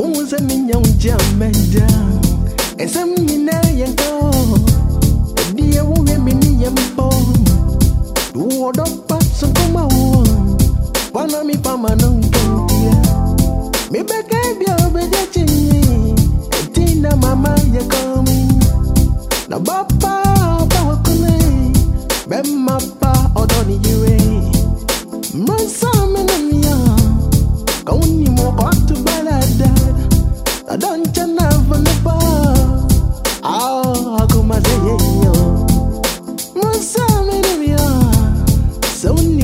uze minyong jamenda ese mina yango diye uwe mini yempo. Duodo patso kuma uwa wana mi pama nonkentia mi beke bia beja chinyi etina mama yakomi na bapa bawa wakune. Bemma pa Sauni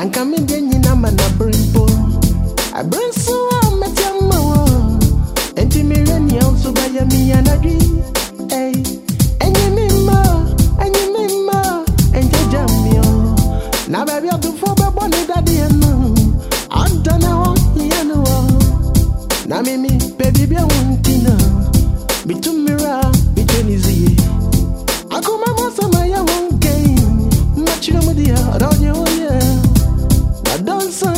anka medeɛ nyina ma nabere mpo abere nso a mɛte ama wɔ enti mehwɛ nea wo nso bɛyɛ meyanadwe ɛnyɛ me mma ɛnyɛ me mma ɛngyagya mmea na baabi adofoɔ bɛbɔ ne dadeɛ no ɔdɔ na hɔ hia no wɔ na meme pɛ biribia wo nti no metu mmerɛ a metwa ne zie Akuma masama ya wonke Machira mudia Ronye oye Na